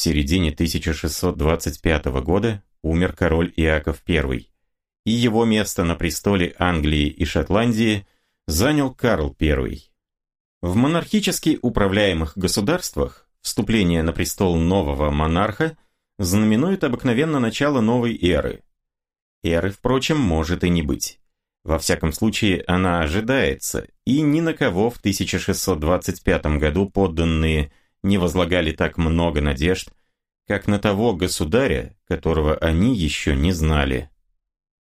В середине 1625 года умер король Иаков I, и его место на престоле Англии и Шотландии занял Карл I. В монархически управляемых государствах вступление на престол нового монарха знаменует обыкновенно начало новой эры. Эры, впрочем, может и не быть. Во всяком случае, она ожидается, и ни на кого в 1625 году подданные не возлагали так много надежд, как на того государя, которого они еще не знали.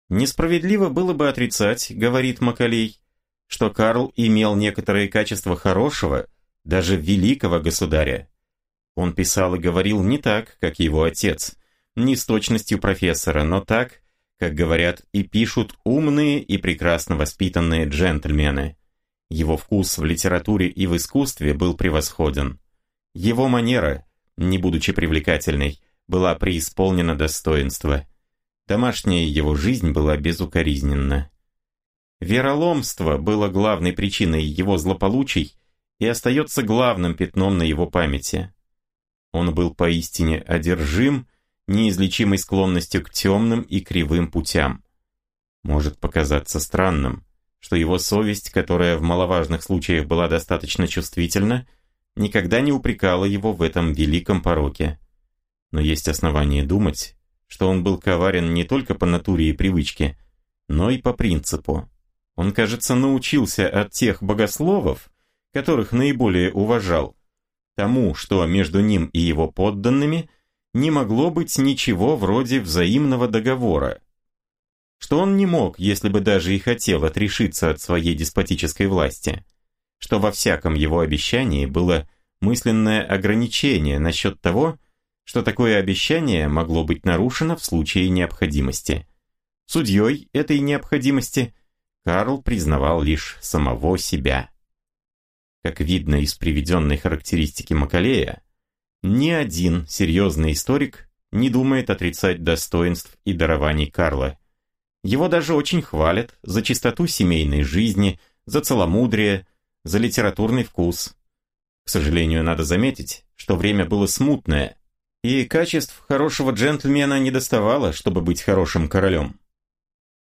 Несправедливо было бы отрицать, говорит Макалей, что Карл имел некоторые качества хорошего, даже великого государя. Он писал и говорил не так, как его отец, не с точностью профессора, но так, как говорят и пишут умные и прекрасно воспитанные джентльмены. Его вкус в литературе и в искусстве был превосходен. Его манера, не будучи привлекательной, была преисполнена достоинства. Домашняя его жизнь была безукоризненна. Вероломство было главной причиной его злополучий и остается главным пятном на его памяти. Он был поистине одержим неизлечимой склонностью к темным и кривым путям. Может показаться странным, что его совесть, которая в маловажных случаях была достаточно чувствительна, никогда не упрекала его в этом великом пороке. Но есть основания думать, что он был коварен не только по натуре и привычке, но и по принципу. Он, кажется, научился от тех богословов, которых наиболее уважал, тому, что между ним и его подданными не могло быть ничего вроде взаимного договора, что он не мог, если бы даже и хотел, отрешиться от своей деспотической власти – что во всяком его обещании было мысленное ограничение насчет того, что такое обещание могло быть нарушено в случае необходимости. Судьей этой необходимости Карл признавал лишь самого себя. Как видно из приведенной характеристики Макалея, ни один серьезный историк не думает отрицать достоинств и дарований Карла. Его даже очень хвалят за чистоту семейной жизни, за целомудрие, за литературный вкус. К сожалению, надо заметить, что время было смутное, и качеств хорошего джентльмена не доставало, чтобы быть хорошим королем.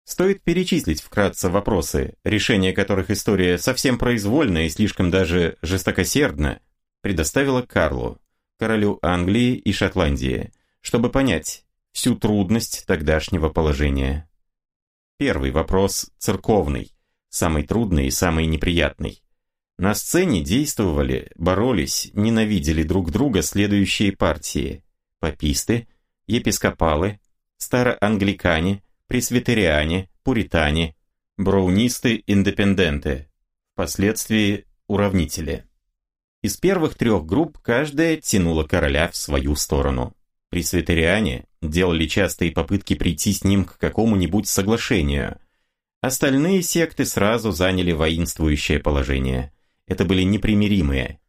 Стоит перечислить вкратце вопросы, решение которых история совсем произвольно и слишком даже жестокосердно предоставила Карлу, королю Англии и Шотландии, чтобы понять всю трудность тогдашнего положения. Первый вопрос церковный, самый трудный и самый неприятный. На сцене действовали, боролись, ненавидели друг друга следующие партии. Паписты, епископалы, староангликане, пресвитериане, пуритане, броунисты-индепенденты, впоследствии уравнители. Из первых трех групп каждая тянула короля в свою сторону. Пресвитериане делали частые попытки прийти с ним к какому-нибудь соглашению. Остальные секты сразу заняли воинствующее положение – это были непримиримые.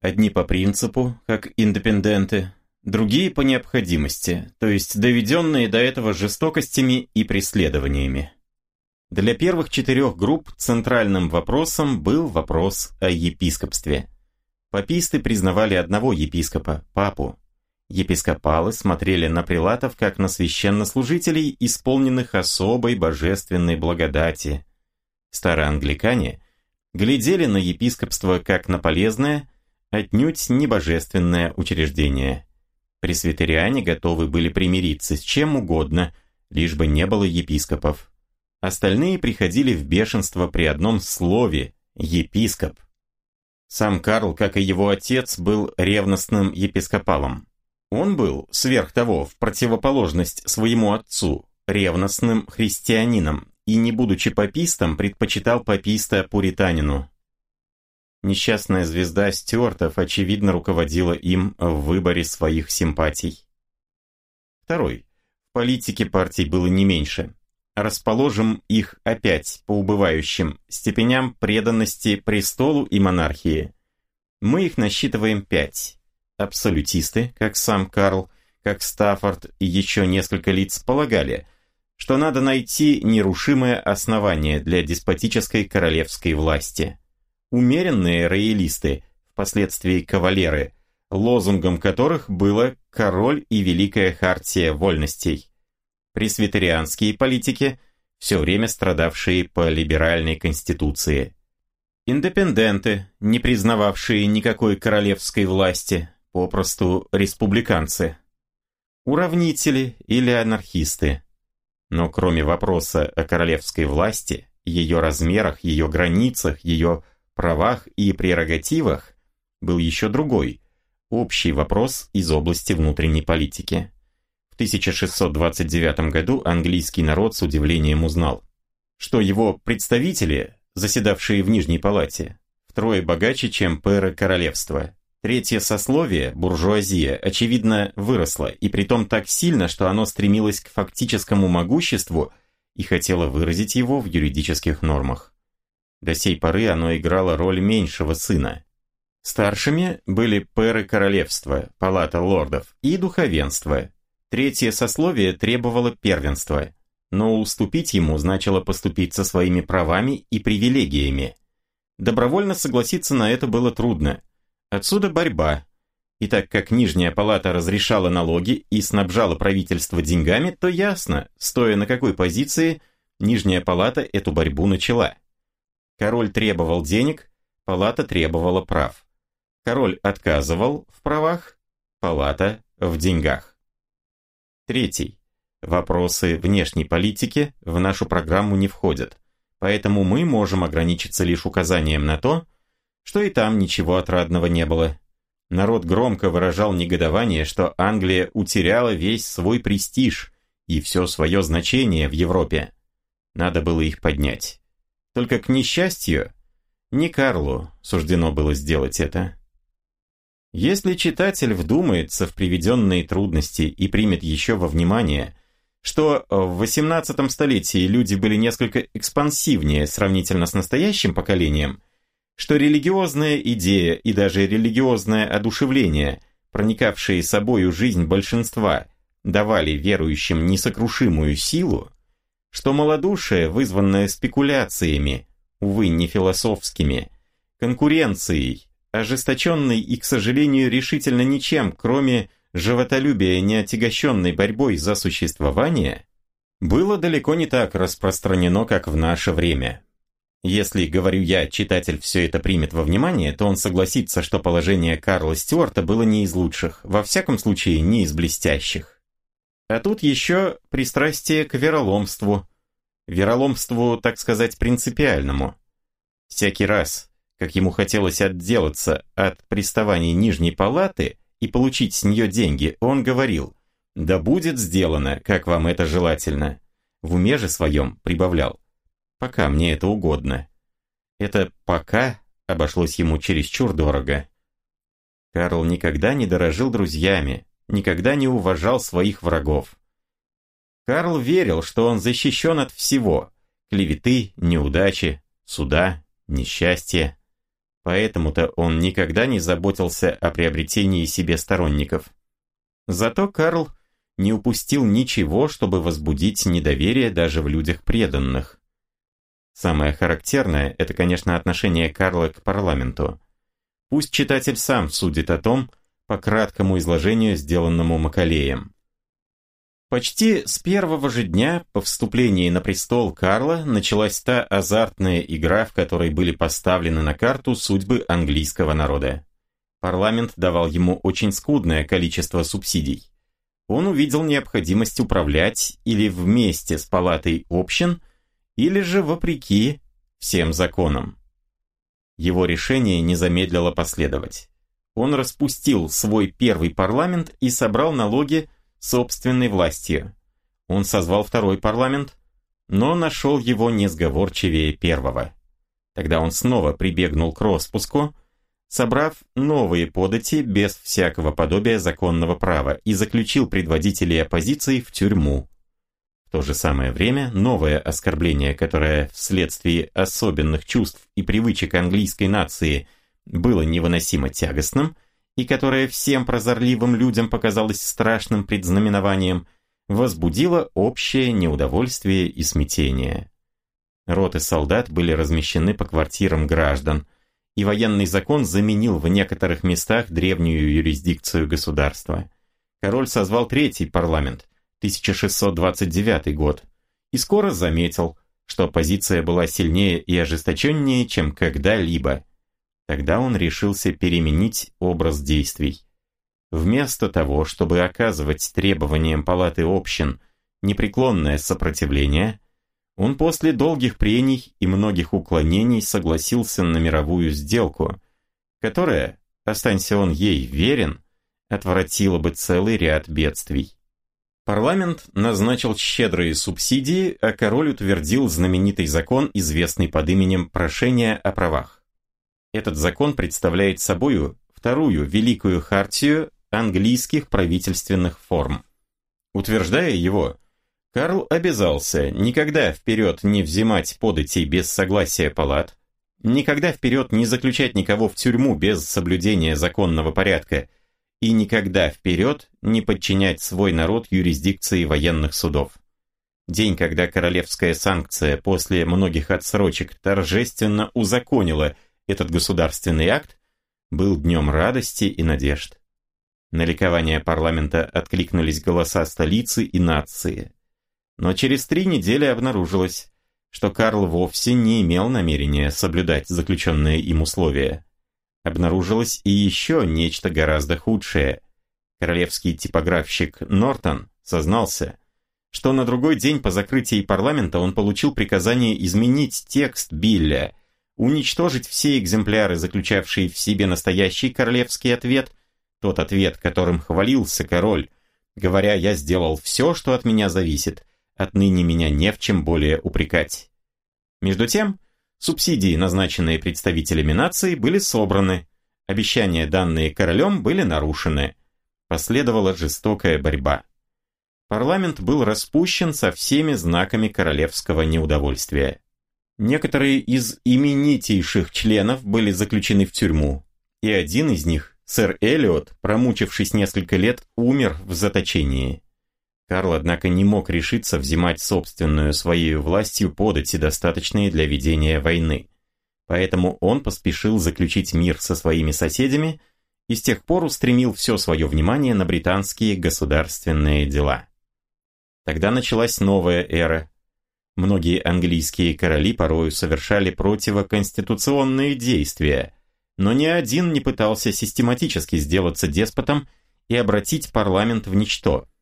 Одни по принципу, как индепенденты, другие по необходимости, то есть доведенные до этого жестокостями и преследованиями. Для первых четырех групп центральным вопросом был вопрос о епископстве. Паписты признавали одного епископа, папу. Епископалы смотрели на прилатов как на священнослужителей, исполненных особой божественной благодати. Староангликане глядели на епископство как на полезное, отнюдь не божественное учреждение. Пресвитериане готовы были примириться с чем угодно, лишь бы не было епископов. Остальные приходили в бешенство при одном слове «епископ». Сам Карл, как и его отец, был ревностным епископалом. Он был, сверх того, в противоположность своему отцу, ревностным христианином, и, не будучи попистом, предпочитал пописта пуританину. Несчастная звезда Стюартов, очевидно, руководила им в выборе своих симпатий. Второй. В политике партий было не меньше. Расположим их опять по убывающим степеням преданности престолу и монархии. Мы их насчитываем пять. Абсолютисты, как сам Карл, как Стаффорд и еще несколько лиц полагали – что надо найти нерушимое основание для деспотической королевской власти. Умеренные роялисты, впоследствии кавалеры, лозунгом которых было «Король и Великая Хартия Вольностей». Пресвитерианские политики, все время страдавшие по либеральной конституции. Индепенденты, не признававшие никакой королевской власти, попросту республиканцы. Уравнители или анархисты – но кроме вопроса о королевской власти, ее размерах, ее границах, ее правах и прерогативах, был еще другой, общий вопрос из области внутренней политики. В 1629 году английский народ с удивлением узнал, что его представители, заседавшие в Нижней Палате, втрое богаче, чем пэры королевства – Третье сословие, буржуазия, очевидно, выросло, и притом так сильно, что оно стремилось к фактическому могуществу и хотело выразить его в юридических нормах. До сей поры оно играло роль меньшего сына. Старшими были пэры королевства, палата лордов и духовенство. Третье сословие требовало первенства, но уступить ему значило поступить со своими правами и привилегиями. Добровольно согласиться на это было трудно – Отсюда борьба. И так как Нижняя палата разрешала налоги и снабжала правительство деньгами, то ясно, стоя на какой позиции, Нижняя палата эту борьбу начала. Король требовал денег, палата требовала прав. Король отказывал в правах, палата в деньгах. Третий. Вопросы внешней политики в нашу программу не входят, поэтому мы можем ограничиться лишь указанием на то, что и там ничего отрадного не было. Народ громко выражал негодование, что Англия утеряла весь свой престиж и все свое значение в Европе. Надо было их поднять. Только к несчастью, не Карлу суждено было сделать это. Если читатель вдумается в приведенные трудности и примет еще во внимание, что в XVIII столетии люди были несколько экспансивнее сравнительно с настоящим поколением – что религиозная идея и даже религиозное одушевление, проникавшие собою жизнь большинства, давали верующим несокрушимую силу, что малодушие, вызванное спекуляциями, увы, не философскими, конкуренцией, ожесточенной и, к сожалению, решительно ничем, кроме животолюбия, не отягощенной борьбой за существование, было далеко не так распространено, как в наше время. Если, говорю я, читатель все это примет во внимание, то он согласится, что положение Карла Стюарта было не из лучших, во всяком случае не из блестящих. А тут еще пристрастие к вероломству. Вероломству, так сказать, принципиальному. Всякий раз, как ему хотелось отделаться от приставаний Нижней Палаты и получить с нее деньги, он говорил «Да будет сделано, как вам это желательно». В уме же своем прибавлял пока мне это угодно. Это «пока» обошлось ему чересчур дорого. Карл никогда не дорожил друзьями, никогда не уважал своих врагов. Карл верил, что он защищен от всего – клеветы, неудачи, суда, несчастья. Поэтому-то он никогда не заботился о приобретении себе сторонников. Зато Карл не упустил ничего, чтобы возбудить недоверие даже в людях преданных. Самое характерное – это, конечно, отношение Карла к парламенту. Пусть читатель сам судит о том, по краткому изложению, сделанному Макалеем. Почти с первого же дня по вступлении на престол Карла началась та азартная игра, в которой были поставлены на карту судьбы английского народа. Парламент давал ему очень скудное количество субсидий. Он увидел необходимость управлять или вместе с палатой общин – или же вопреки всем законам. Его решение не замедлило последовать. Он распустил свой первый парламент и собрал налоги собственной властью. Он созвал второй парламент, но нашел его несговорчивее первого. Тогда он снова прибегнул к распуску, собрав новые подати без всякого подобия законного права и заключил предводителей оппозиции в тюрьму, в то же самое время новое оскорбление, которое вследствие особенных чувств и привычек английской нации было невыносимо тягостным, и которое всем прозорливым людям показалось страшным предзнаменованием, возбудило общее неудовольствие и смятение. Роты солдат были размещены по квартирам граждан, и военный закон заменил в некоторых местах древнюю юрисдикцию государства. Король созвал третий парламент, 1629 год, и скоро заметил, что позиция была сильнее и ожесточеннее, чем когда-либо. Тогда он решился переменить образ действий. Вместо того, чтобы оказывать требованиям палаты общин непреклонное сопротивление, он после долгих прений и многих уклонений согласился на мировую сделку, которая, останься он ей верен, отвратила бы целый ряд бедствий. Парламент назначил щедрые субсидии, а король утвердил знаменитый закон, известный под именем «Прошение о правах». Этот закон представляет собою вторую великую хартию английских правительственных форм. Утверждая его, Карл обязался никогда вперед не взимать податей без согласия палат, никогда вперед не заключать никого в тюрьму без соблюдения законного порядка – и никогда вперед не подчинять свой народ юрисдикции военных судов. День, когда королевская санкция после многих отсрочек торжественно узаконила этот государственный акт, был днем радости и надежд. На ликование парламента откликнулись голоса столицы и нации. Но через три недели обнаружилось, что Карл вовсе не имел намерения соблюдать заключенные им условия обнаружилось и еще нечто гораздо худшее. Королевский типографщик Нортон сознался, что на другой день по закрытии парламента он получил приказание изменить текст Билля, уничтожить все экземпляры, заключавшие в себе настоящий королевский ответ, тот ответ, которым хвалился король, говоря «я сделал все, что от меня зависит», отныне меня не в чем более упрекать. Между тем, Субсидии, назначенные представителями нации, были собраны, обещания, данные королем, были нарушены. Последовала жестокая борьба. Парламент был распущен со всеми знаками королевского неудовольствия. Некоторые из именитейших членов были заключены в тюрьму, и один из них, сэр Эллиот, промучившись несколько лет, умер в заточении. Карл, однако, не мог решиться взимать собственную своей властью подати, достаточные для ведения войны. Поэтому он поспешил заключить мир со своими соседями и с тех пор устремил все свое внимание на британские государственные дела. Тогда началась новая эра. Многие английские короли порою совершали противоконституционные действия, но ни один не пытался систематически сделаться деспотом и обратить парламент в ничто –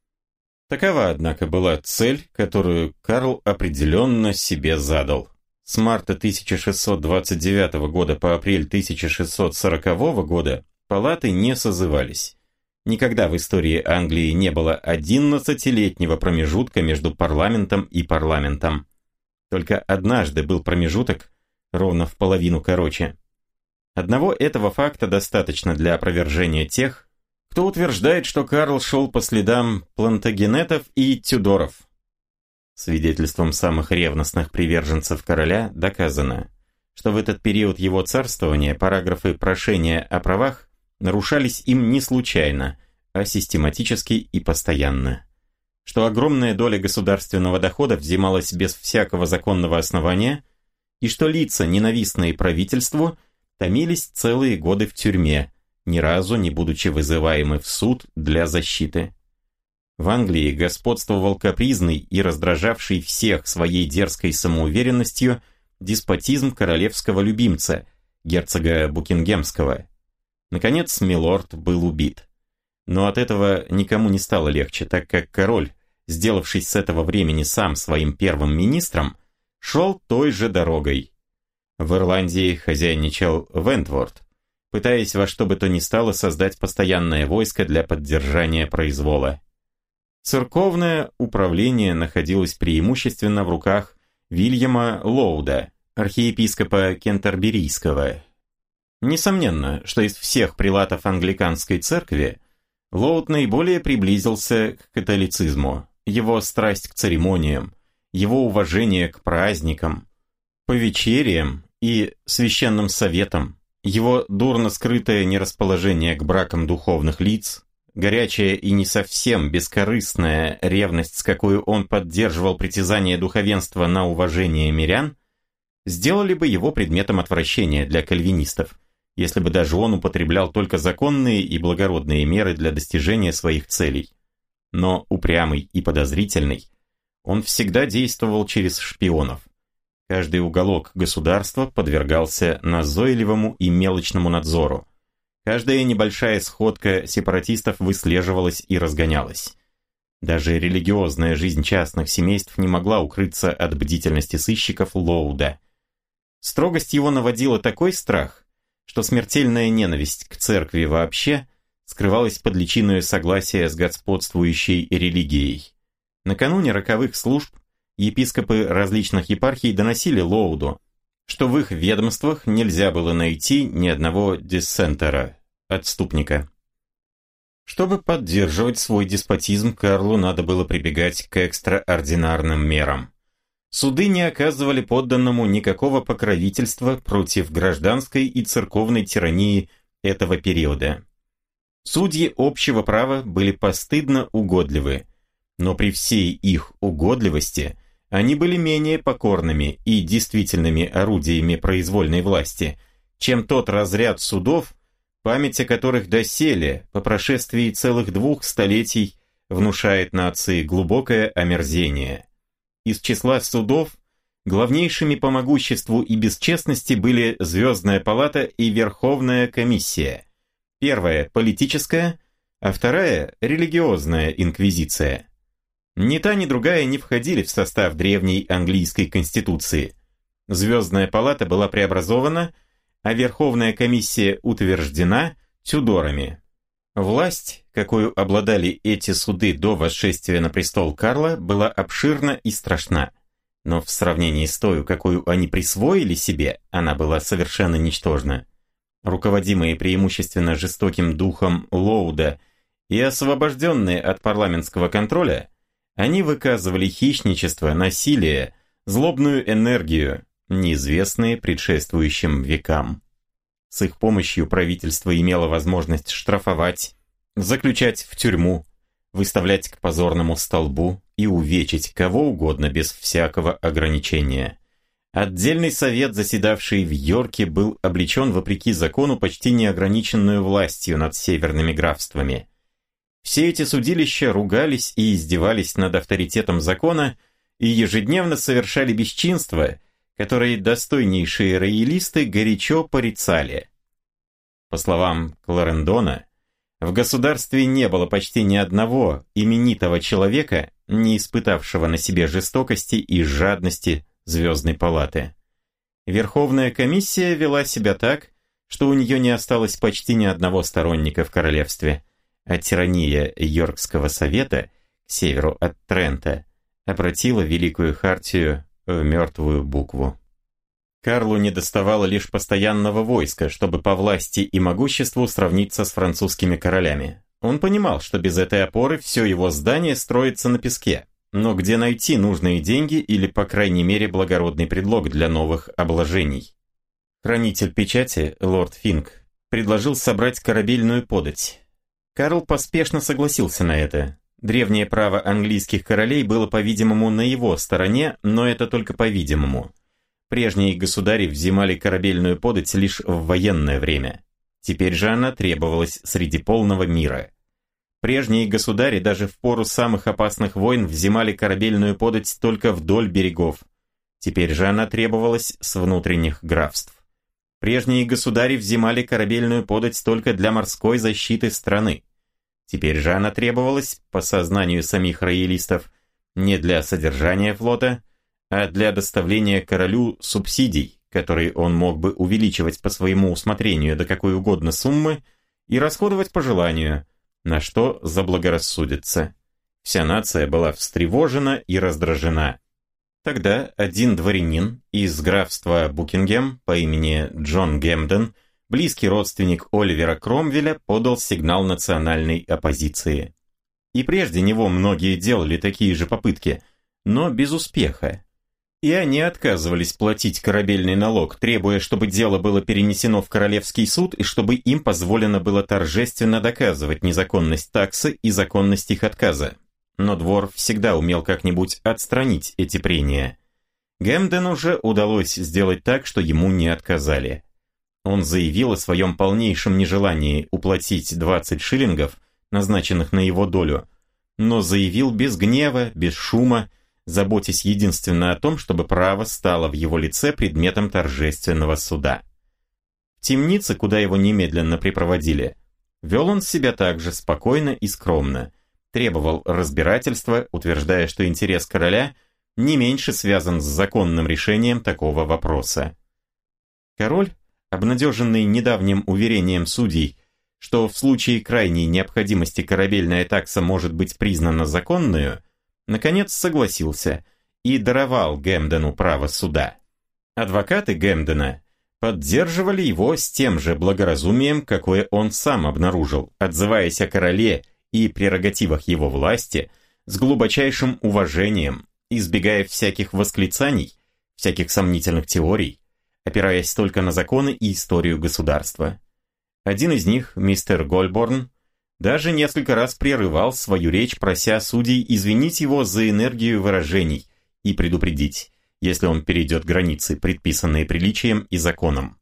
Такова, однако, была цель, которую Карл определенно себе задал. С марта 1629 года по апрель 1640 года палаты не созывались. Никогда в истории Англии не было 11-летнего промежутка между парламентом и парламентом. Только однажды был промежуток, ровно в половину короче. Одного этого факта достаточно для опровержения тех, кто утверждает, что Карл шел по следам Плантагенетов и Тюдоров. Свидетельством самых ревностных приверженцев короля доказано, что в этот период его царствования параграфы прошения о правах нарушались им не случайно, а систематически и постоянно. Что огромная доля государственного дохода взималась без всякого законного основания, и что лица, ненавистные правительству, томились целые годы в тюрьме – ни разу не будучи вызываемы в суд для защиты. В Англии господствовал капризный и раздражавший всех своей дерзкой самоуверенностью деспотизм королевского любимца, герцога Букингемского. Наконец, Милорд был убит. Но от этого никому не стало легче, так как король, сделавшись с этого времени сам своим первым министром, шел той же дорогой. В Ирландии хозяйничал Вентворд, пытаясь во что бы то ни стало создать постоянное войско для поддержания произвола. Церковное управление находилось преимущественно в руках Вильяма Лоуда, архиепископа Кентерберийского. Несомненно, что из всех прилатов англиканской церкви Лоуд наиболее приблизился к католицизму, его страсть к церемониям, его уважение к праздникам, по вечериям и священным советам – его дурно скрытое нерасположение к бракам духовных лиц, горячая и не совсем бескорыстная ревность, с какой он поддерживал притязание духовенства на уважение мирян, сделали бы его предметом отвращения для кальвинистов, если бы даже он употреблял только законные и благородные меры для достижения своих целей. Но упрямый и подозрительный, он всегда действовал через шпионов. Каждый уголок государства подвергался назойливому и мелочному надзору. Каждая небольшая сходка сепаратистов выслеживалась и разгонялась. Даже религиозная жизнь частных семейств не могла укрыться от бдительности сыщиков Лоуда. Строгость его наводила такой страх, что смертельная ненависть к церкви вообще скрывалась под личиною согласия с господствующей религией. Накануне роковых служб епископы различных епархий доносили Лоуду, что в их ведомствах нельзя было найти ни одного диссентера, отступника. Чтобы поддерживать свой деспотизм, Карлу надо было прибегать к экстраординарным мерам. Суды не оказывали подданному никакого покровительства против гражданской и церковной тирании этого периода. Судьи общего права были постыдно угодливы, но при всей их угодливости – они были менее покорными и действительными орудиями произвольной власти, чем тот разряд судов, память о которых доселе, по прошествии целых двух столетий, внушает нации глубокое омерзение. Из числа судов главнейшими по могуществу и бесчестности были Звездная палата и Верховная комиссия. Первая – политическая, а вторая – религиозная инквизиция – ни та, ни другая не входили в состав древней английской конституции. Звездная палата была преобразована, а Верховная комиссия утверждена Тюдорами. Власть, какую обладали эти суды до восшествия на престол Карла, была обширна и страшна. Но в сравнении с той, какую они присвоили себе, она была совершенно ничтожна. Руководимые преимущественно жестоким духом Лоуда и освобожденные от парламентского контроля – они выказывали хищничество, насилие, злобную энергию, неизвестные предшествующим векам. С их помощью правительство имело возможность штрафовать, заключать в тюрьму, выставлять к позорному столбу и увечить кого угодно без всякого ограничения. Отдельный совет, заседавший в Йорке, был облечен вопреки закону почти неограниченную властью над северными графствами. Все эти судилища ругались и издевались над авторитетом закона и ежедневно совершали бесчинства, которые достойнейшие роялисты горячо порицали. По словам Кларендона, в государстве не было почти ни одного именитого человека, не испытавшего на себе жестокости и жадности Звездной палаты. Верховная комиссия вела себя так, что у нее не осталось почти ни одного сторонника в королевстве – а тирания Йоркского совета к северу от Трента обратила Великую Хартию в мертвую букву. Карлу недоставало лишь постоянного войска, чтобы по власти и могуществу сравниться с французскими королями. Он понимал, что без этой опоры все его здание строится на песке. Но где найти нужные деньги или, по крайней мере, благородный предлог для новых обложений? Хранитель печати, лорд Финг предложил собрать корабельную подать. Карл поспешно согласился на это. Древнее право английских королей было, по-видимому, на его стороне, но это только по-видимому. Прежние государи взимали корабельную подать лишь в военное время. Теперь же она требовалась среди полного мира. Прежние государи даже в пору самых опасных войн взимали корабельную подать только вдоль берегов. Теперь же она требовалась с внутренних графств. Прежние государи взимали корабельную подать только для морской защиты страны. Теперь же она требовалась, по сознанию самих роялистов, не для содержания флота, а для доставления королю субсидий, которые он мог бы увеличивать по своему усмотрению до какой угодно суммы и расходовать по желанию, на что заблагорассудится. Вся нация была встревожена и раздражена. Тогда один дворянин из графства Букингем по имени Джон Гемден – близкий родственник Оливера Кромвеля подал сигнал национальной оппозиции. И прежде него многие делали такие же попытки, но без успеха. И они отказывались платить корабельный налог, требуя, чтобы дело было перенесено в Королевский суд и чтобы им позволено было торжественно доказывать незаконность таксы и законность их отказа. Но двор всегда умел как-нибудь отстранить эти прения. Гэмдену уже удалось сделать так, что ему не отказали – он заявил о своем полнейшем нежелании уплатить 20 шиллингов, назначенных на его долю, но заявил без гнева, без шума, заботясь единственно о том, чтобы право стало в его лице предметом торжественного суда. В темнице, куда его немедленно припроводили, вел он себя также спокойно и скромно, требовал разбирательства, утверждая, что интерес короля не меньше связан с законным решением такого вопроса. Король обнадеженный недавним уверением судей, что в случае крайней необходимости корабельная такса может быть признана законную, наконец согласился и даровал Гэмдену право суда. Адвокаты Гэмдена поддерживали его с тем же благоразумием, какое он сам обнаружил, отзываясь о короле и прерогативах его власти с глубочайшим уважением, избегая всяких восклицаний, всяких сомнительных теорий, опираясь только на законы и историю государства. Один из них, мистер Гольборн, даже несколько раз прерывал свою речь, прося судей извинить его за энергию выражений и предупредить, если он перейдет границы, предписанные приличием и законом.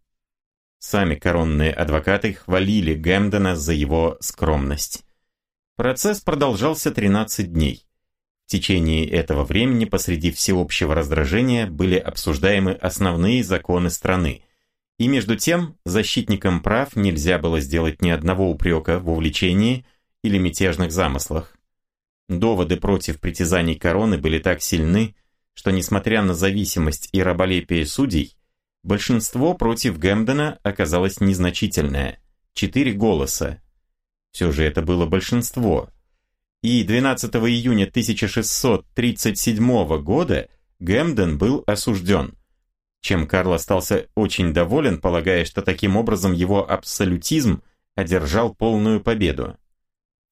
Сами коронные адвокаты хвалили Гэмдена за его скромность. Процесс продолжался 13 дней. В течение этого времени посреди всеобщего раздражения были обсуждаемы основные законы страны. И между тем, защитникам прав нельзя было сделать ни одного упрека в увлечении или мятежных замыслах. Доводы против притязаний короны были так сильны, что несмотря на зависимость и раболепие судей, большинство против Гэмдена оказалось незначительное – четыре голоса. Все же это было большинство, и 12 июня 1637 года Гемден был осужден, чем Карл остался очень доволен, полагая, что таким образом его абсолютизм одержал полную победу.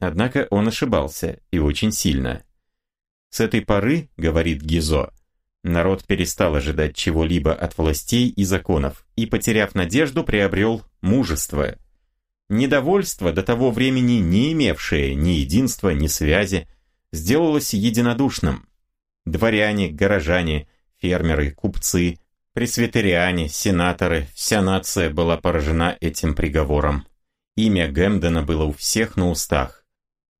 Однако он ошибался, и очень сильно. «С этой поры, — говорит Гизо, — народ перестал ожидать чего-либо от властей и законов, и, потеряв надежду, приобрел мужество, Недовольство, до того времени не имевшее ни единства, ни связи, сделалось единодушным. Дворяне, горожане, фермеры, купцы, пресвитериане, сенаторы, вся нация была поражена этим приговором. Имя Гэмдена было у всех на устах.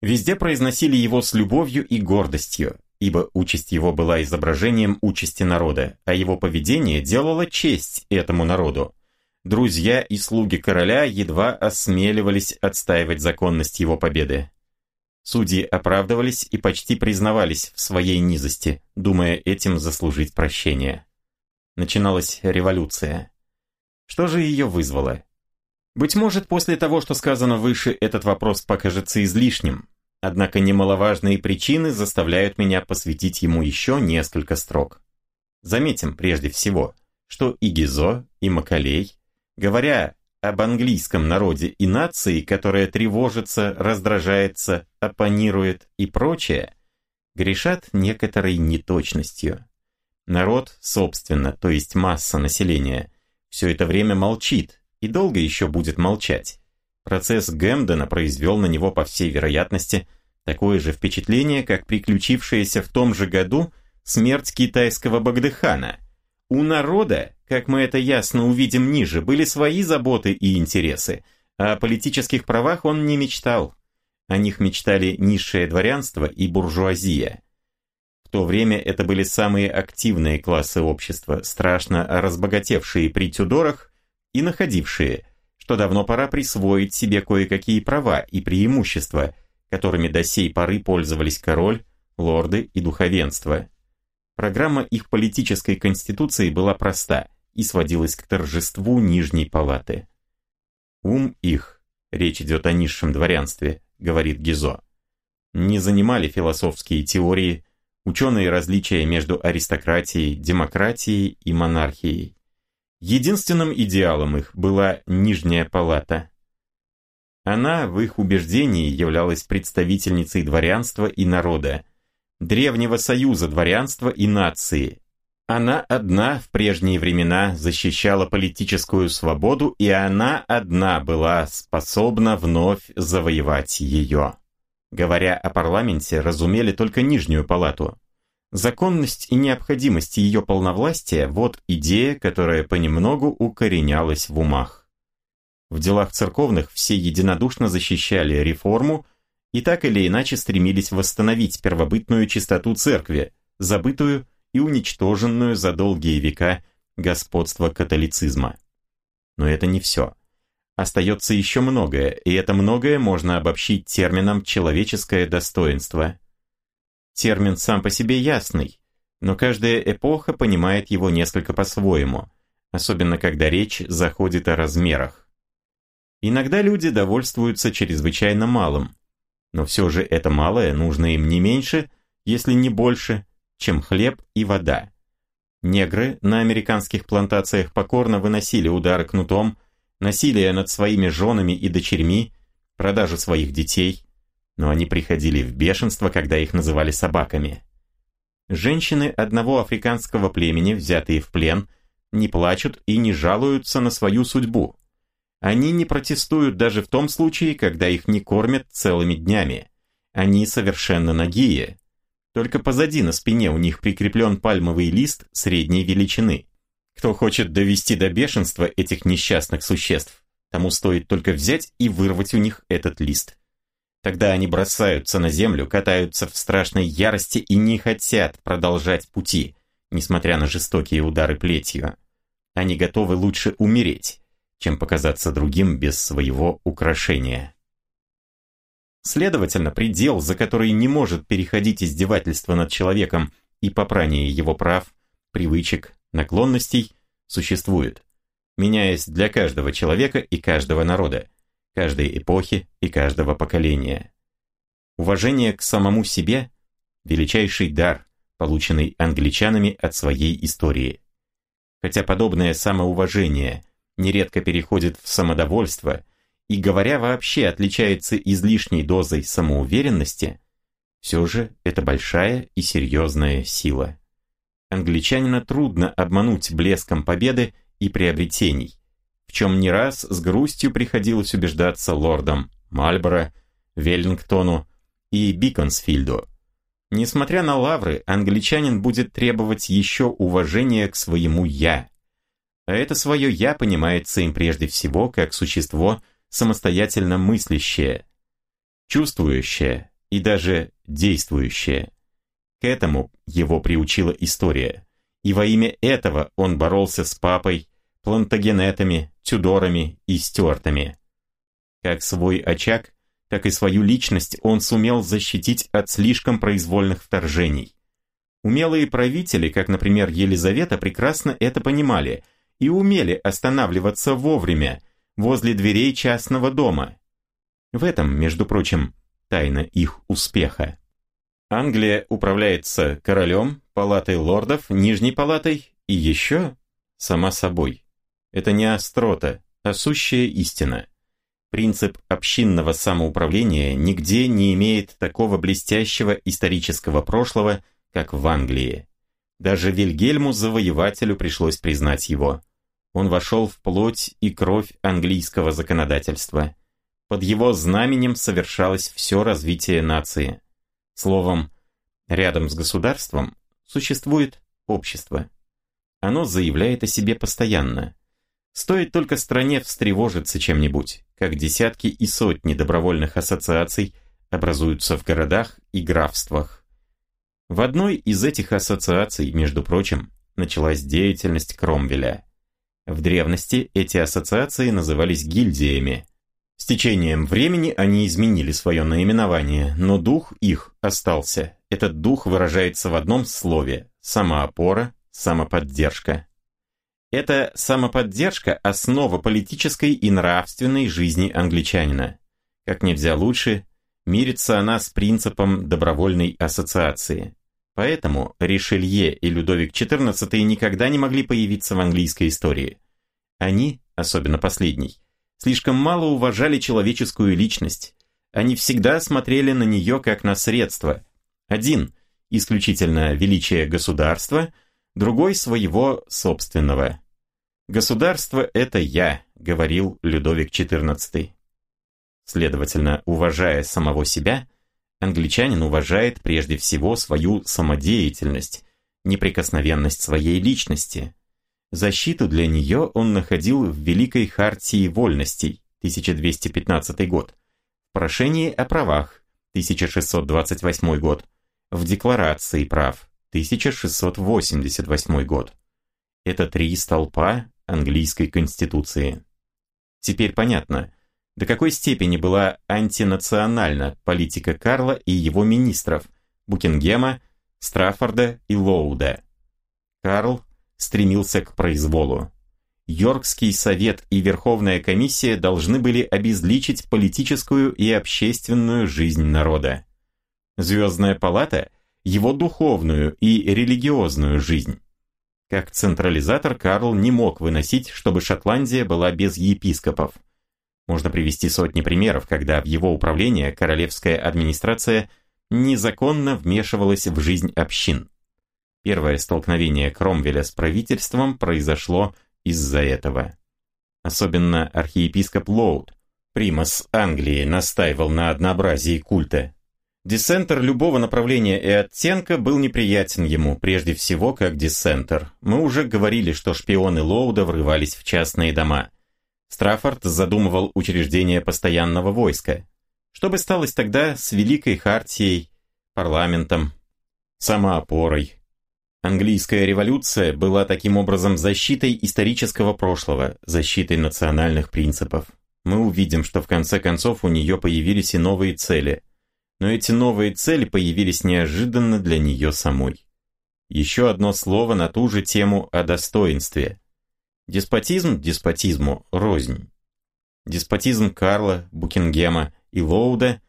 Везде произносили его с любовью и гордостью, ибо участь его была изображением участи народа, а его поведение делало честь этому народу друзья и слуги короля едва осмеливались отстаивать законность его победы. Судьи оправдывались и почти признавались в своей низости, думая этим заслужить прощение. Начиналась революция. Что же ее вызвало? Быть может, после того, что сказано выше, этот вопрос покажется излишним, однако немаловажные причины заставляют меня посвятить ему еще несколько строк. Заметим прежде всего, что и Гизо, и Макалей – Говоря об английском народе и нации, которая тревожится, раздражается, оппонирует и прочее, грешат некоторой неточностью. Народ, собственно, то есть масса населения, все это время молчит и долго еще будет молчать. Процесс Гэмдена произвел на него, по всей вероятности, такое же впечатление, как приключившаяся в том же году смерть китайского Багдыхана – у народа, как мы это ясно увидим ниже, были свои заботы и интересы, а о политических правах он не мечтал. О них мечтали низшее дворянство и буржуазия. В то время это были самые активные классы общества, страшно разбогатевшие при Тюдорах и находившие, что давно пора присвоить себе кое-какие права и преимущества, которыми до сей поры пользовались король, лорды и духовенство. Программа их политической конституции была проста и сводилась к торжеству Нижней Палаты. Ум их, речь идет о низшем дворянстве, говорит Гизо, не занимали философские теории, ученые различия между аристократией, демократией и монархией. Единственным идеалом их была Нижняя Палата. Она, в их убеждении, являлась представительницей дворянства и народа, древнего союза дворянства и нации. Она одна в прежние времена защищала политическую свободу, и она одна была способна вновь завоевать ее. Говоря о парламенте, разумели только нижнюю палату. Законность и необходимость ее полновластия – вот идея, которая понемногу укоренялась в умах. В делах церковных все единодушно защищали реформу – и так или иначе стремились восстановить первобытную чистоту церкви, забытую и уничтоженную за долгие века господство католицизма. Но это не все. Остается еще многое, и это многое можно обобщить термином «человеческое достоинство». Термин сам по себе ясный, но каждая эпоха понимает его несколько по-своему, особенно когда речь заходит о размерах. Иногда люди довольствуются чрезвычайно малым, но все же это малое нужно им не меньше, если не больше, чем хлеб и вода. Негры на американских плантациях покорно выносили удары кнутом, насилие над своими женами и дочерьми, продажу своих детей, но они приходили в бешенство, когда их называли собаками. Женщины одного африканского племени, взятые в плен, не плачут и не жалуются на свою судьбу. Они не протестуют даже в том случае, когда их не кормят целыми днями. Они совершенно нагие. Только позади на спине у них прикреплен пальмовый лист средней величины. Кто хочет довести до бешенства этих несчастных существ, тому стоит только взять и вырвать у них этот лист. Тогда они бросаются на землю, катаются в страшной ярости и не хотят продолжать пути, несмотря на жестокие удары плетью. Они готовы лучше умереть, чем показаться другим без своего украшения. Следовательно, предел, за который не может переходить издевательство над человеком и попрание его прав, привычек, наклонностей, существует, меняясь для каждого человека и каждого народа, каждой эпохи и каждого поколения. Уважение к самому себе – величайший дар, полученный англичанами от своей истории. Хотя подобное самоуважение – нередко переходит в самодовольство и, говоря вообще, отличается излишней дозой самоуверенности, все же это большая и серьезная сила. Англичанина трудно обмануть блеском победы и приобретений, в чем не раз с грустью приходилось убеждаться лордам Мальборо, Веллингтону и Биконсфильду. Несмотря на лавры, англичанин будет требовать еще уважения к своему «я», а это свое «я» понимается им прежде всего как существо, самостоятельно мыслящее, чувствующее и даже действующее. К этому его приучила история. И во имя этого он боролся с папой, плантагенетами, тюдорами и стюартами. Как свой очаг, так и свою личность он сумел защитить от слишком произвольных вторжений. Умелые правители, как, например, Елизавета, прекрасно это понимали – и умели останавливаться вовремя, возле дверей частного дома. В этом, между прочим, тайна их успеха. Англия управляется королем, палатой лордов, нижней палатой и еще сама собой. Это не острота, а сущая истина. Принцип общинного самоуправления нигде не имеет такого блестящего исторического прошлого, как в Англии. Даже Вильгельму Завоевателю пришлось признать его. Он вошел в плоть и кровь английского законодательства. Под его знаменем совершалось все развитие нации. Словом, рядом с государством существует общество. Оно заявляет о себе постоянно. Стоит только стране встревожиться чем-нибудь, как десятки и сотни добровольных ассоциаций образуются в городах и графствах. В одной из этих ассоциаций, между прочим, началась деятельность Кромвеля. В древности эти ассоциации назывались гильдиями. С течением времени они изменили свое наименование, но дух их остался. Этот дух выражается в одном слове – самоопора, самоподдержка. Эта самоподдержка – основа политической и нравственной жизни англичанина. Как нельзя лучше – Мирится она с принципом добровольной ассоциации. Поэтому Ришелье и Людовик XIV никогда не могли появиться в английской истории. Они, особенно последний, слишком мало уважали человеческую личность. Они всегда смотрели на нее как на средство. Один – исключительно величие государства, другой – своего собственного. «Государство – это я», – говорил Людовик XIV. Следовательно, уважая самого себя, англичанин уважает прежде всего свою самодеятельность, неприкосновенность своей личности. Защиту для нее он находил в Великой Хартии Вольностей, 1215 год, в прошении о правах, 1628 год, в Декларации прав, 1688 год. Это три столпа английской конституции. Теперь понятно – до какой степени была антинациональна политика Карла и его министров Букингема, Страффорда и Лоуда. Карл стремился к произволу. Йоркский совет и Верховная комиссия должны были обезличить политическую и общественную жизнь народа. Звездная палата – его духовную и религиозную жизнь. Как централизатор Карл не мог выносить, чтобы Шотландия была без епископов. Можно привести сотни примеров, когда в его управление королевская администрация незаконно вмешивалась в жизнь общин. Первое столкновение Кромвеля с правительством произошло из-за этого. Особенно архиепископ Лоуд, примас Англии, настаивал на однообразии культа. Диссентер любого направления и оттенка был неприятен ему, прежде всего как диссентер. Мы уже говорили, что шпионы Лоуда врывались в частные дома. Страффорд задумывал учреждение постоянного войска. Что бы сталось тогда с Великой Хартией, парламентом, самоопорой? Английская революция была таким образом защитой исторического прошлого, защитой национальных принципов. Мы увидим, что в конце концов у нее появились и новые цели. Но эти новые цели появились неожиданно для нее самой. Еще одно слово на ту же тему о достоинстве – Деспотизм деспотизму рознь. Деспотизм Карла, Букингема и Лоуда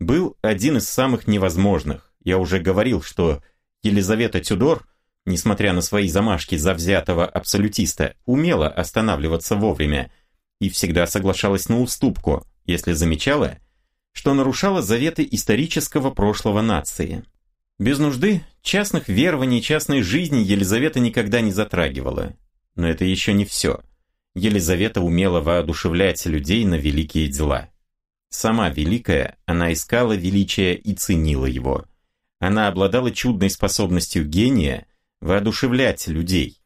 был один из самых невозможных. Я уже говорил, что Елизавета Тюдор, несмотря на свои замашки завзятого абсолютиста, умела останавливаться вовремя и всегда соглашалась на уступку, если замечала, что нарушала заветы исторического прошлого нации. Без нужды частных верований частной жизни Елизавета никогда не затрагивала. Но это еще не все. Елизавета умела воодушевлять людей на великие дела. Сама великая, она искала величие и ценила его. Она обладала чудной способностью гения воодушевлять людей.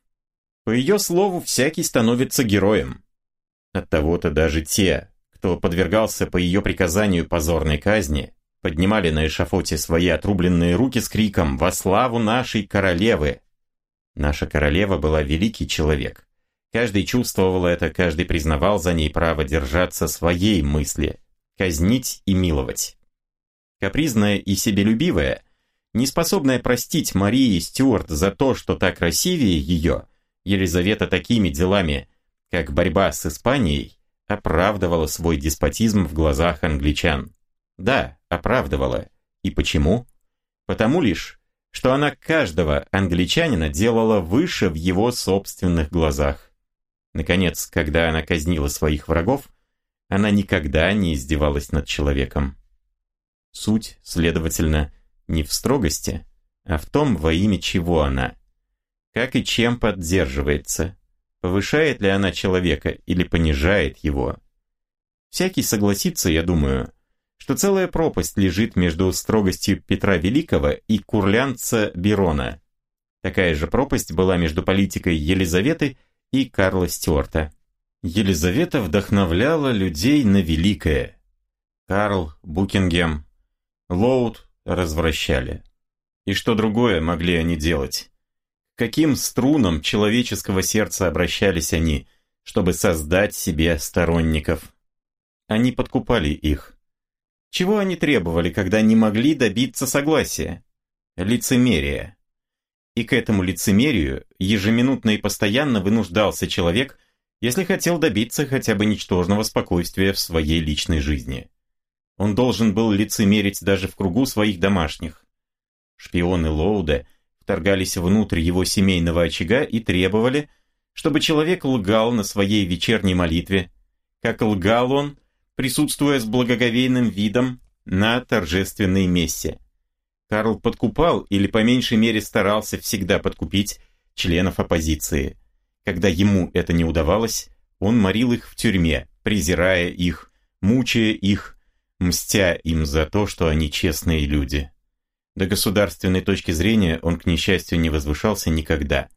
По ее слову, всякий становится героем. От того то даже те, кто подвергался по ее приказанию позорной казни, поднимали на эшафоте свои отрубленные руки с криком «Во славу нашей королевы!» Наша королева была великий человек. Каждый чувствовал это, каждый признавал за ней право держаться своей мысли, казнить и миловать. Капризная и себелюбивая, неспособная простить Марии Стюарт за то, что так красивее ее, Елизавета такими делами, как борьба с Испанией, оправдывала свой деспотизм в глазах англичан. Да, оправдывала. И почему? Потому лишь, что она каждого англичанина делала выше в его собственных глазах. Наконец, когда она казнила своих врагов, она никогда не издевалась над человеком. Суть, следовательно, не в строгости, а в том, во имя чего она. Как и чем поддерживается, повышает ли она человека или понижает его. Всякий согласится, я думаю, что целая пропасть лежит между строгостью Петра Великого и курлянца Берона. Такая же пропасть была между политикой Елизаветы и Карла Стюарта. Елизавета вдохновляла людей на великое. Карл, Букингем, Лоуд развращали. И что другое могли они делать? Каким струнам человеческого сердца обращались они, чтобы создать себе сторонников? Они подкупали их. Чего они требовали, когда не могли добиться согласия? Лицемерие. И к этому лицемерию ежеминутно и постоянно вынуждался человек, если хотел добиться хотя бы ничтожного спокойствия в своей личной жизни. Он должен был лицемерить даже в кругу своих домашних. Шпионы Лоуда вторгались внутрь его семейного очага и требовали, чтобы человек лгал на своей вечерней молитве, как лгал он, присутствуя с благоговейным видом на торжественной мессе. Карл подкупал, или по меньшей мере старался всегда подкупить, членов оппозиции. Когда ему это не удавалось, он морил их в тюрьме, презирая их, мучая их, мстя им за то, что они честные люди. До государственной точки зрения он, к несчастью, не возвышался никогда.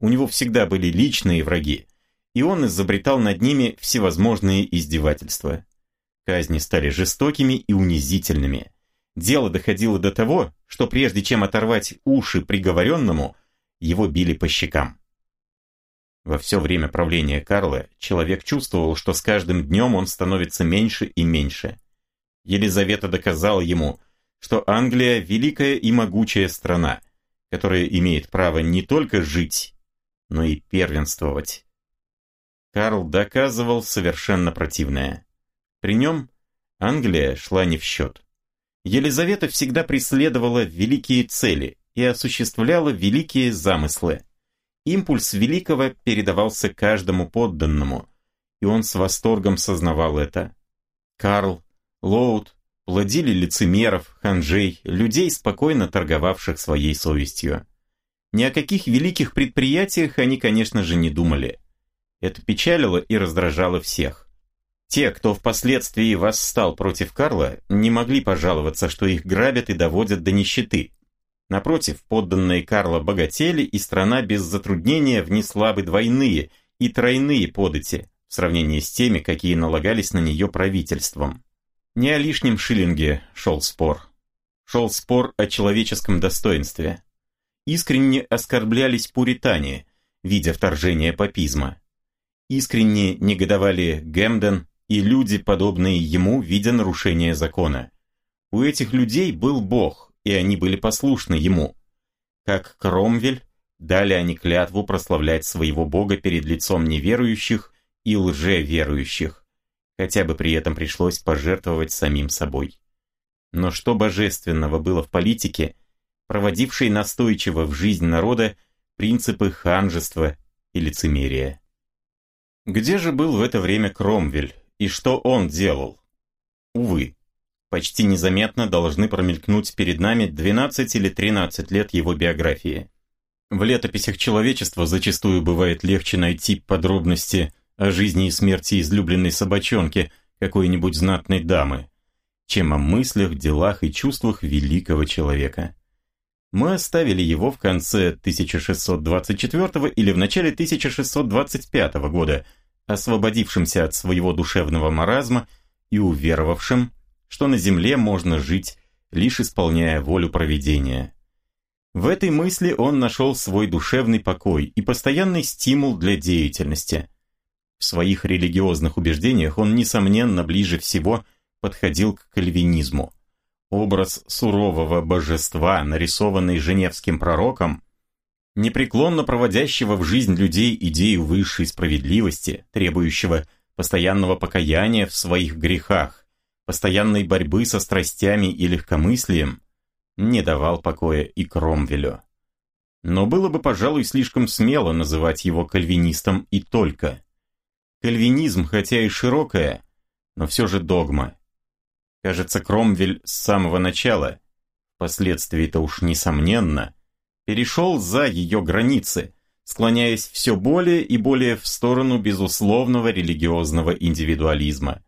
У него всегда были личные враги, и он изобретал над ними всевозможные издевательства. Казни стали жестокими и унизительными. Дело доходило до того, что прежде чем оторвать уши приговоренному, его били по щекам. Во все время правления Карла человек чувствовал, что с каждым днем он становится меньше и меньше. Елизавета доказала ему, что Англия – великая и могучая страна, которая имеет право не только жить, но и первенствовать. Карл доказывал совершенно противное. При нем Англия шла не в счет. Елизавета всегда преследовала великие цели и осуществляла великие замыслы. Импульс великого передавался каждому подданному, и он с восторгом сознавал это. Карл, Лоуд плодили лицемеров, ханжей, людей, спокойно торговавших своей совестью. Ни о каких великих предприятиях они, конечно же, не думали. Это печалило и раздражало всех. Те, кто впоследствии восстал против Карла, не могли пожаловаться, что их грабят и доводят до нищеты. Напротив, подданные Карла богатели, и страна без затруднения внесла бы двойные и тройные подати в сравнении с теми, какие налагались на нее правительством. Не о лишнем шиллинге шел спор. Шел спор о человеческом достоинстве. Искренне оскорблялись пуритане, видя вторжение папизма. Искренне негодовали Гэмден, и люди, подобные ему, видя нарушение закона. У этих людей был Бог, и они были послушны ему. Как Кромвель, дали они клятву прославлять своего Бога перед лицом неверующих и лжеверующих, хотя бы при этом пришлось пожертвовать самим собой. Но что божественного было в политике, проводившей настойчиво в жизнь народа принципы ханжества и лицемерия? Где же был в это время Кромвель? и что он делал. Увы, почти незаметно должны промелькнуть перед нами 12 или 13 лет его биографии. В летописях человечества зачастую бывает легче найти подробности о жизни и смерти излюбленной собачонки какой-нибудь знатной дамы, чем о мыслях, делах и чувствах великого человека. Мы оставили его в конце 1624 или в начале 1625 года – освободившимся от своего душевного маразма и уверовавшим, что на земле можно жить, лишь исполняя волю провидения. В этой мысли он нашел свой душевный покой и постоянный стимул для деятельности. В своих религиозных убеждениях он, несомненно, ближе всего подходил к кальвинизму. Образ сурового божества, нарисованный женевским пророком, непреклонно проводящего в жизнь людей идею высшей справедливости, требующего постоянного покаяния в своих грехах, постоянной борьбы со страстями и легкомыслием, не давал покоя и Кромвелю. Но было бы, пожалуй, слишком смело называть его кальвинистом и только. Кальвинизм, хотя и широкое, но все же догма. Кажется, Кромвель с самого начала, впоследствии это уж несомненно, перешел за ее границы, склоняясь все более и более в сторону безусловного религиозного индивидуализма.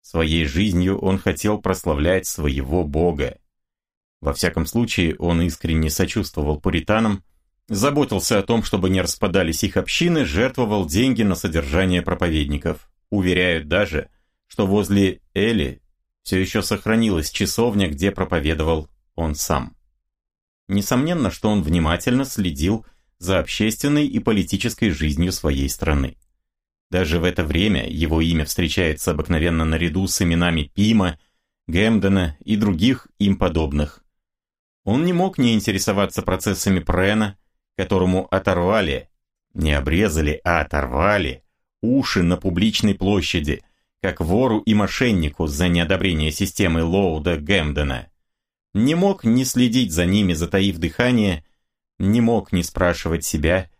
Своей жизнью он хотел прославлять своего Бога. Во всяком случае, он искренне сочувствовал пуританам, заботился о том, чтобы не распадались их общины, жертвовал деньги на содержание проповедников. Уверяют даже, что возле Эли все еще сохранилась часовня, где проповедовал он сам. Несомненно, что он внимательно следил за общественной и политической жизнью своей страны. Даже в это время его имя встречается обыкновенно наряду с именами Пима, Гэмдена и других им подобных. Он не мог не интересоваться процессами Прена, которому оторвали, не обрезали, а оторвали уши на публичной площади, как вору и мошеннику за неодобрение системы Лоуда Гэмдена – не мог не следить за ними, затаив дыхание, не мог не спрашивать себя,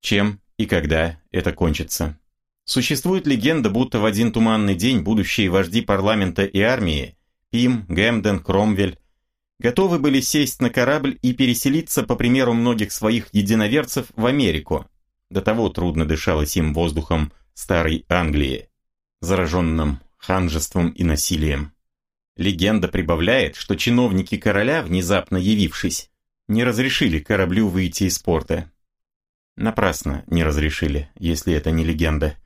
чем и когда это кончится. Существует легенда, будто в один туманный день будущие вожди парламента и армии Пим, Гэмден, Кромвель готовы были сесть на корабль и переселиться, по примеру многих своих единоверцев, в Америку. До того трудно дышалось им воздухом старой Англии, зараженным ханжеством и насилием. Легенда прибавляет, что чиновники короля, внезапно явившись, не разрешили кораблю выйти из порта. Напрасно не разрешили, если это не легенда.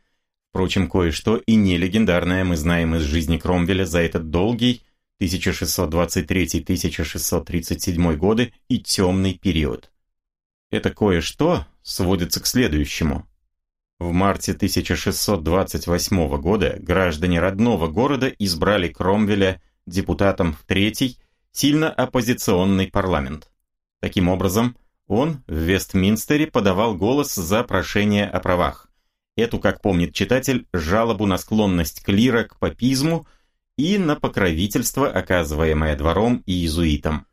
Впрочем, кое-что и не легендарное мы знаем из жизни Кромвеля за этот долгий 1623-1637 годы и темный период. Это кое-что сводится к следующему. В марте 1628 года граждане родного города избрали Кромвеля депутатом в третий, сильно оппозиционный парламент. Таким образом, он в Вестминстере подавал голос за прошение о правах. Эту, как помнит читатель, жалобу на склонность клира к папизму и на покровительство, оказываемое двором и иезуитам.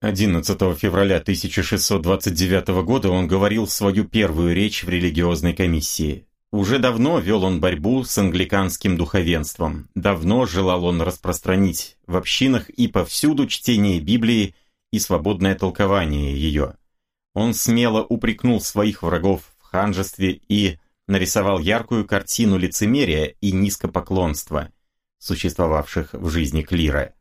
11 февраля 1629 года он говорил свою первую речь в религиозной комиссии. Уже давно вел он борьбу с англиканским духовенством, давно желал он распространить в общинах и повсюду чтение Библии и свободное толкование ее. Он смело упрекнул своих врагов в ханжестве и нарисовал яркую картину лицемерия и низкопоклонства, существовавших в жизни клира.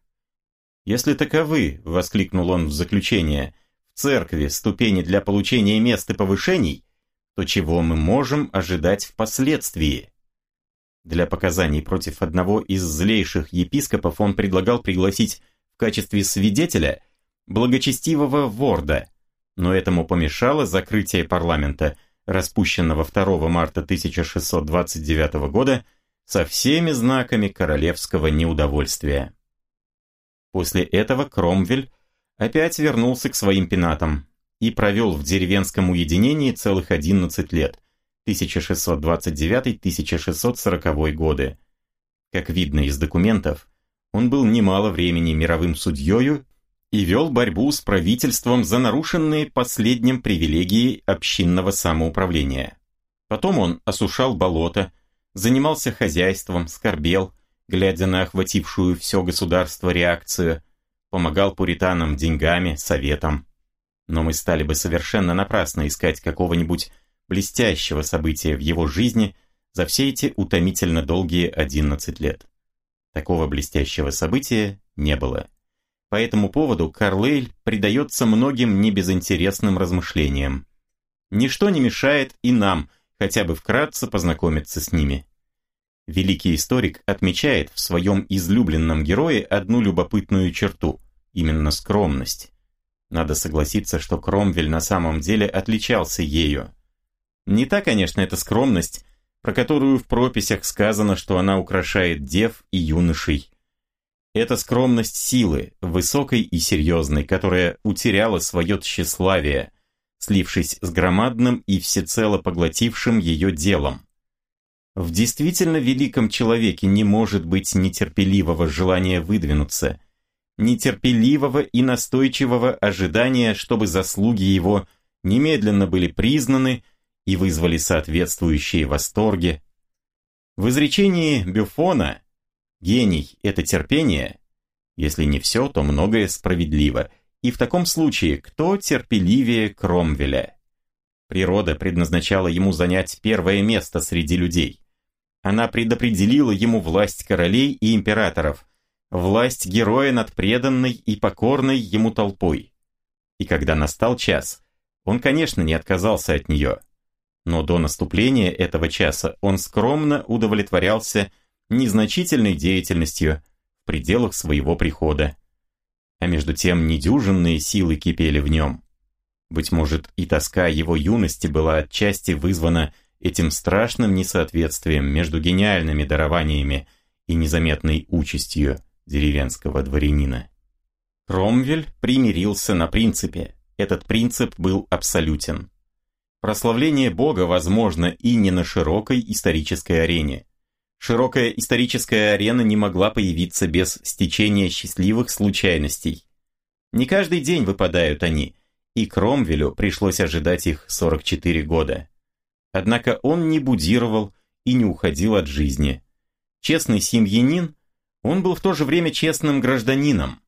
«Если таковы», — воскликнул он в заключение, — «в церкви ступени для получения мест и повышений, то чего мы можем ожидать впоследствии. Для показаний против одного из злейших епископов он предлагал пригласить в качестве свидетеля благочестивого Ворда, но этому помешало закрытие парламента, распущенного 2 марта 1629 года со всеми знаками королевского неудовольствия. После этого Кромвель опять вернулся к своим пенатам, и провел в деревенском уединении целых 11 лет, 1629-1640 годы. Как видно из документов, он был немало времени мировым судьёю и вел борьбу с правительством за нарушенные последним привилегии общинного самоуправления. Потом он осушал болото, занимался хозяйством, скорбел, глядя на охватившую все государство реакцию, помогал пуританам деньгами, советом но мы стали бы совершенно напрасно искать какого-нибудь блестящего события в его жизни за все эти утомительно долгие 11 лет. Такого блестящего события не было. По этому поводу Карлейль предается многим небезынтересным размышлениям. Ничто не мешает и нам хотя бы вкратце познакомиться с ними. Великий историк отмечает в своем излюбленном герое одну любопытную черту, именно скромность. Надо согласиться, что Кромвель на самом деле отличался ею. Не та, конечно, эта скромность, про которую в прописях сказано, что она украшает дев и юношей. Это скромность силы, высокой и серьезной, которая утеряла свое тщеславие, слившись с громадным и всецело поглотившим ее делом. В действительно великом человеке не может быть нетерпеливого желания выдвинуться – нетерпеливого и настойчивого ожидания, чтобы заслуги его немедленно были признаны и вызвали соответствующие восторги. В изречении Бюфона «Гений – это терпение», если не все, то многое справедливо, и в таком случае кто терпеливее Кромвеля? Природа предназначала ему занять первое место среди людей. Она предопределила ему власть королей и императоров, власть героя над преданной и покорной ему толпой. И когда настал час, он, конечно, не отказался от нее. Но до наступления этого часа он скромно удовлетворялся незначительной деятельностью в пределах своего прихода. А между тем недюжинные силы кипели в нем. Быть может, и тоска его юности была отчасти вызвана этим страшным несоответствием между гениальными дарованиями и незаметной участью деревенского дворянина. Кромвель примирился на принципе. Этот принцип был абсолютен. Прославление Бога возможно и не на широкой исторической арене. Широкая историческая арена не могла появиться без стечения счастливых случайностей. Не каждый день выпадают они, и Кромвелю пришлось ожидать их 44 года. Однако он не будировал и не уходил от жизни. Честный семьянин он был в то же время честным гражданином,